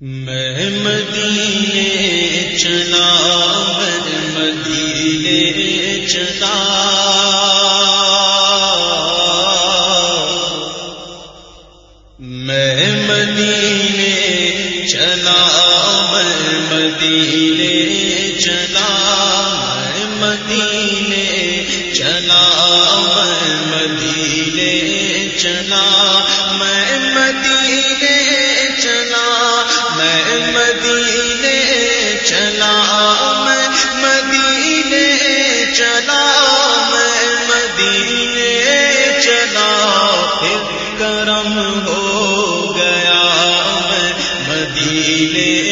میں مدینے چلا مدینے چلا۔ مدینے چلا میں مدینے چلا میں مدینے چلا پھر کرم ہو گیا میں مدینے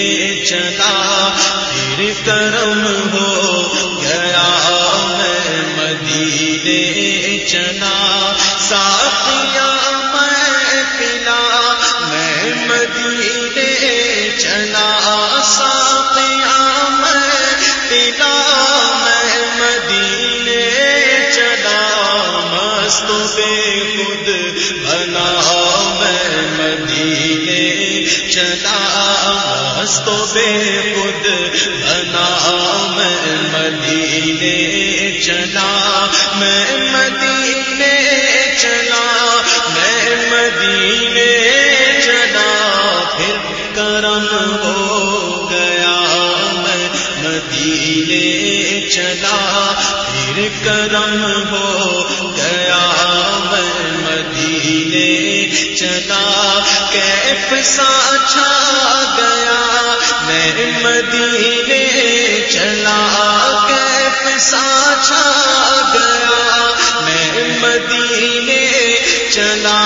مست بے خود بنا میں مدینے چلا، میں مدینے چلا، میں مدینے چلا۔ پھر کرم ہو گیا، میں مدینے چلا۔ پھر کرم ہو گیا، میں مدینے چلا۔ سا چھا گیا، میں مدینے چلا کیف سا چھا گیا، میں مدینے چلا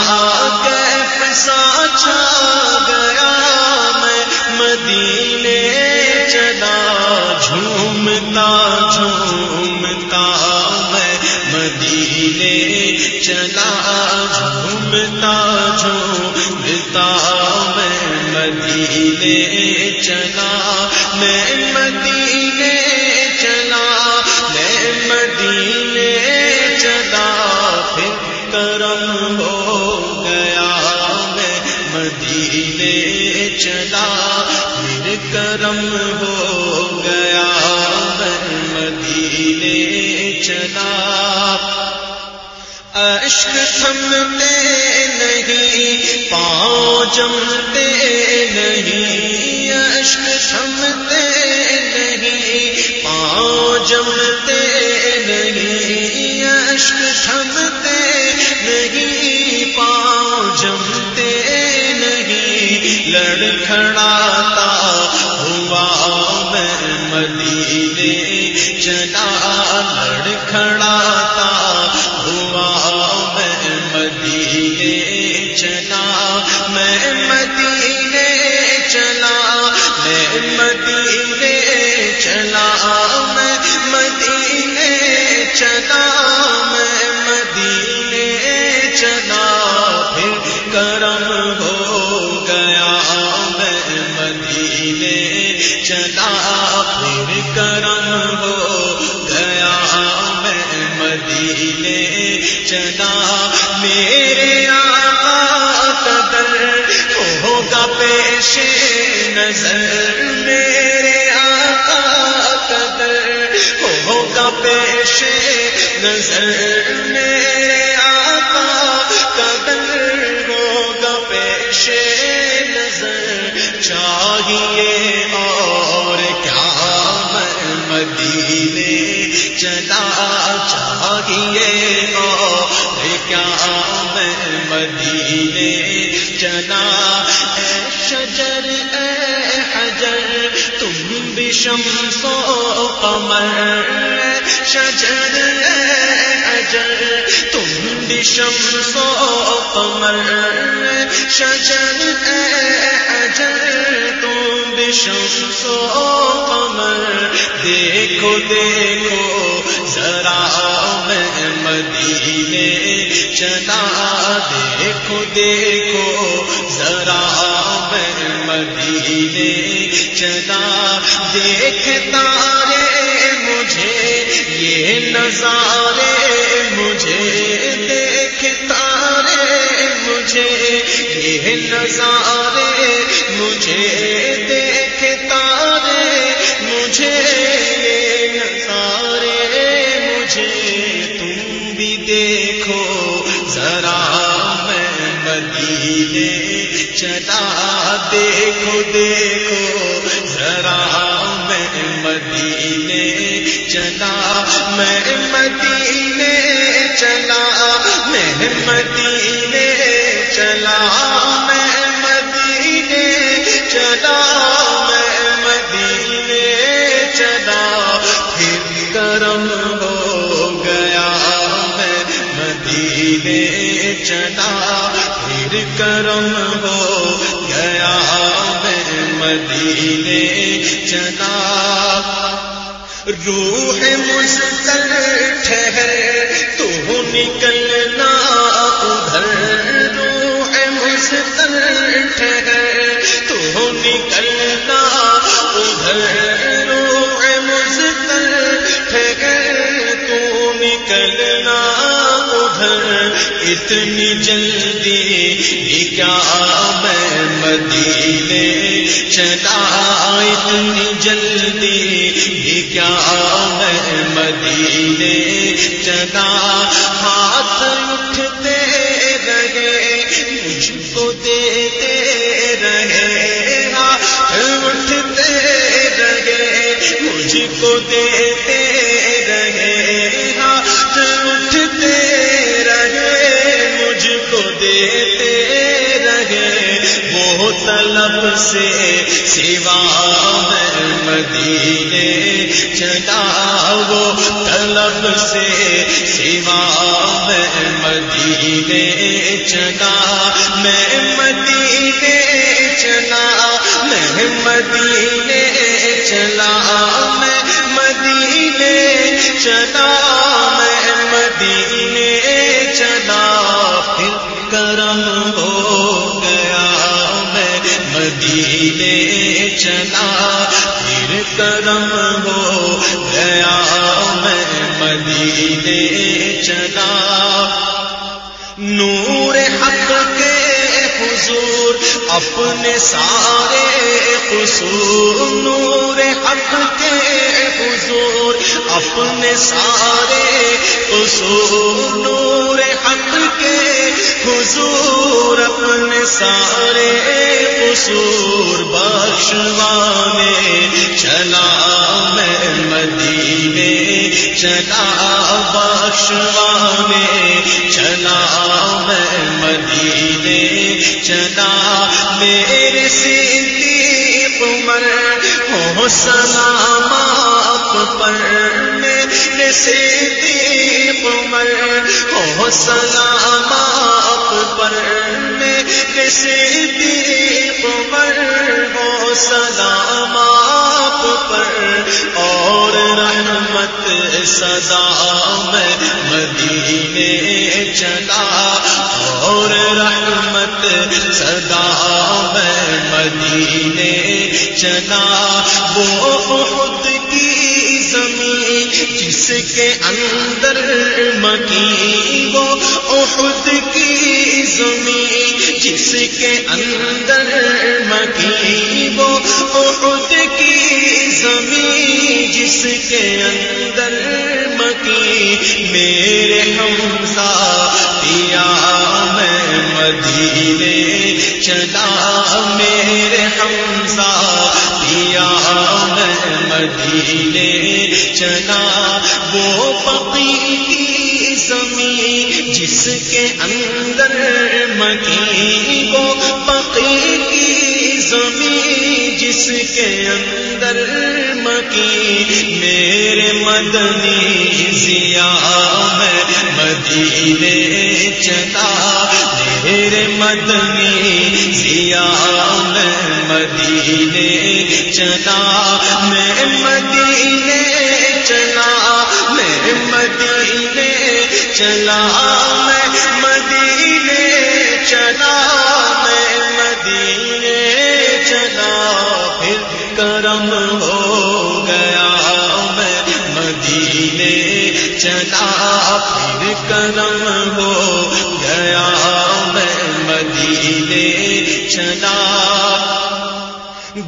کیف سا چھا گیا، میں مدینے چلا، جھومتا اشک تھمتے نہیں، پاؤں جمتے نہیں اشک تھمتے نہیں، پاؤں جمتے نہیں اشک تھمتے نہیں، پاؤں جمتے نہیں۔ لڑکھڑاتا ہوا میں مدینے چلا لڑکھڑاتا نظر میرے آقا قدر ہوگا پیش نظر میرے آقا قدر ہوگا پیش نظر چاہیے اور کیا میں مدینے چلا چاہیے اور کیا میں مدینے شمس و قمر، شجر اے حجر تم بھی شمس و قمر، شجر اے حجر تم بھی شمس و قمر۔ دیکھو دیکھو، ذرا میں مدینے چلا۔ دیکھو دیکھو، ذرا میں مدینے چلا دیکھتا رے مجھے، یہ نظارے مجھے، دیکھ تارے مجھے، یہ نظارے مجھے، دیکھ تارے مجھے، یہ نظارے مجھے، تم بھی دیکھو، ذرا میں دیکھو، ذرا میں مدینے چلا، میں مدینے چلا، میں مدینے چلا، میں مدینے چلا، میں مدینے چلا۔ پھر کرم ہو گیا، میں مدینے چلا۔ پھر کرم ہو گیا میں مدینے چلا۔ روح مستل ٹھہر، تو نکلنا ادھر۔ روح مستل ٹھہر، تو نکلنا اتنی جلدی کیا میں مدینے چلا اتنی جلدی کیا میں مدینے چلا ہاتھ اٹھتے رہے، مجھ کو دیتے رہے، ہاتھ اٹھتے رہے، مجھ کو دیتے وہ طلب سے سوا میں مدینے چلا وہ طلب سے سوا میں مدینے چلا۔ میں مدینے چلا۔ میں مدینے چلا۔ میں مدینے چلا۔ میں مدینے چلا۔ پھر کرم ہو۔ کرم ہو، گیا میں مدینے چلا۔ نور حق کے حضور، اپنے سارے قصور۔ نور حق کے حضور، اپنے سارے قصور۔ نور حق کے حضور، اپنے سارے قصور۔ بخشوانے بخشوانے چلا میں مدینے، چلا میرے صدیق عمر، ہو سلام آپ پر میرے صدیق عمر، ہو سلام آپ پر میرے صدیق عمر، ہو سلام پر اور رحمت صدا میں مدینے چلا اور رحمت صدا میں مدینے چلا وہ خود کی زمین جس کے اندر مکی وہ احد کی زمین جس کے اندر مکی وہ زمین جس کے اندر مکی میرے حمزہ دیا میں مدینے چلا میرے حمزہ دیا میں مدینے چلا وہ پقی کی زمین جس کے اندر مکی وہ پقی کی کے اندر مکی میرے مدنی ضیا میں مدینے چلا، میرے مدنی ضیا میں مدینے چلا، میں مدینے چلا، میں مدینے چلا۔ گیا میں مدینے چلا، پھر کرم ہو گیا میں مدینے چلا۔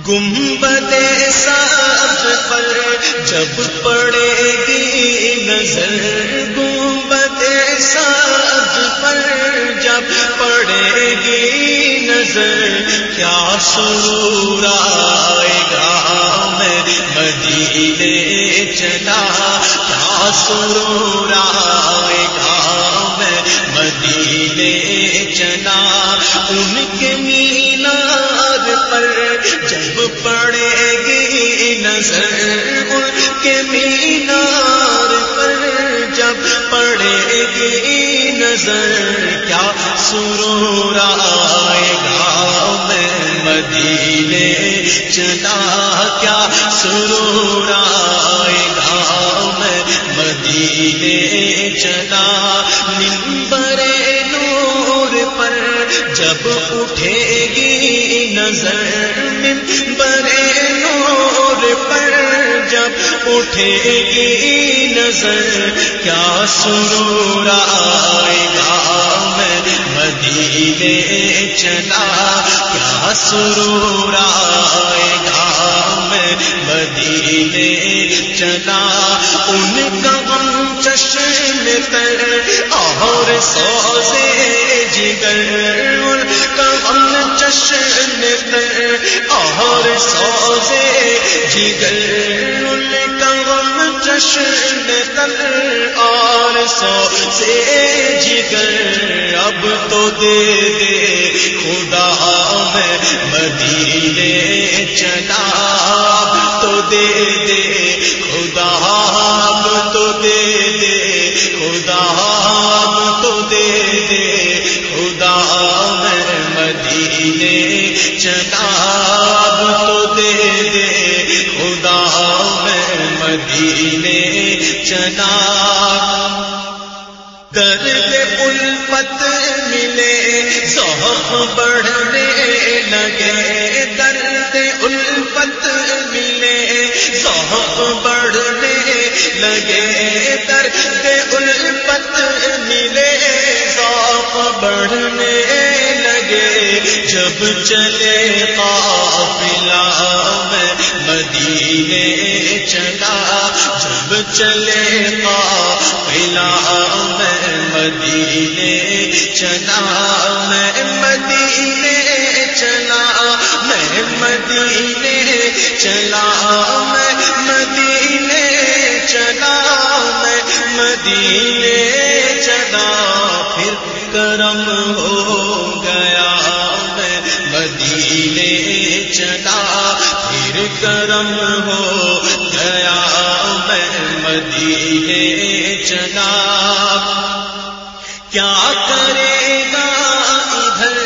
گنبد سب پر جب پڑے گی نظر، گنبد سب پر جب پڑے گی نظر، کیا سرور آئے گا میں مدینے چلا؟ کیا سرور آئے گا میں مدینے چلا؟ ان کے مینار پر جب پڑے گی نظر، ان کے مینار نظر کیا سرور آئے گا میں مدینے چلا کیا سرور آئے اٹھے گی نظر، کیا سرور آئے گا میں؟ مدینے چلا، کیا سرور آئے گا میں؟ مدینے چلا، ان اور سوزے، جگر ان کا غم تر اور سو سے جگر اب تو دے دے، خدا میں مدینے چلا، اب تو دے دے جب چلے قافلہ میں مدینے چلا، جب چلے قافلہ میں مدینے چلا، میں مدینے چلا، میں مدینے چلا، میں مدینے چلا، میں مدینے مدینے چلا کیا کرے گا ادھر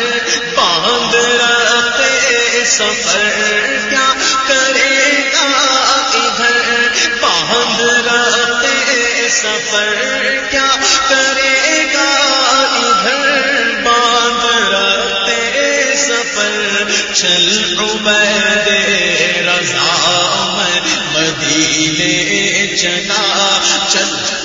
باندھ رہتے سفر؟ کیا کرے گا ادھر باندھ رہتے سفر؟ کیا کرے گا ادھر باندھ رہتے سفر؟ چل عبید رضا میں مدینے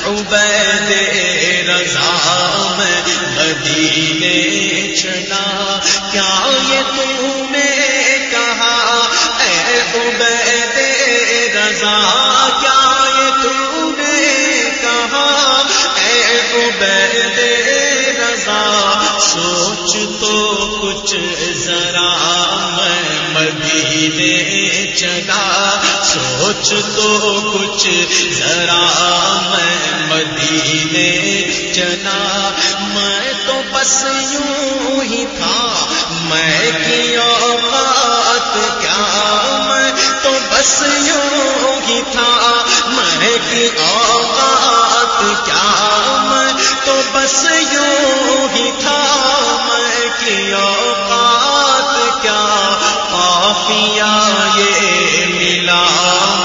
عبید رضا میں مدینے چلا۔ کیا یہ تم نے کہا؟ اے عبید رضا، کیا یہ تم نے کہا؟ اے عبید رضا، سوچ تو کچھ ذرا، میں مدینے چلا۔ سوچ تو کچھ ذرا مدینے چلا۔ میں تو بس یوں ہی تھا۔ میں کی اوقات کیا؟ میں تو بس یوں ہی تھا۔ میں کی اوقات کیا؟ میں تو بس یوں ہی تھا۔ میں کی اوقات کیا؟ کافیا یہ ملا۔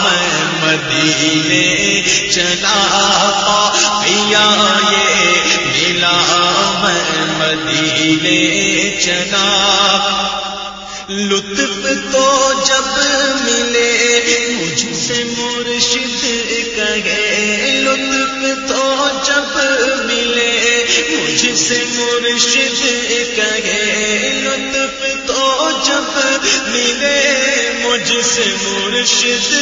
میں مدینے چلا۔ کافیا یہ ملا میں مدینے چلا۔ لطف تو جب ملے، مجھ سے مرشد کہے۔ لطف تو جب ملے، مجھ سے مرشد کہے۔ لطف تو جب ملے، مجھ سے مرشد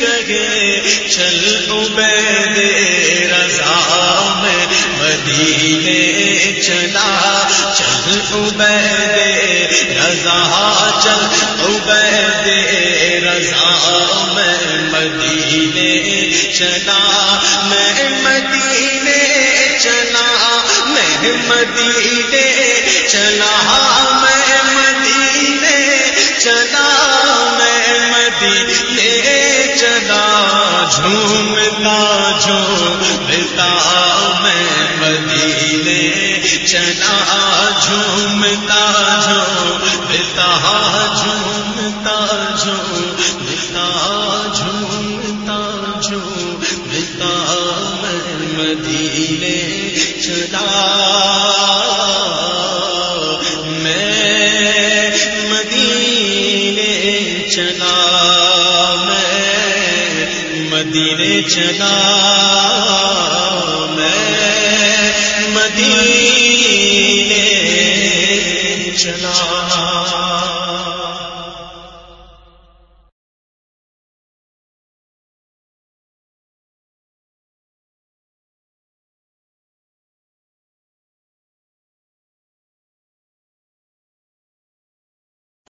کہے۔ چل عبید رضا۔ مدینے چلا چل عبید رضا چل عبید رضا، میں مدینے چلا، میں مدینے چلا، میں مدینے چلا، میں چلا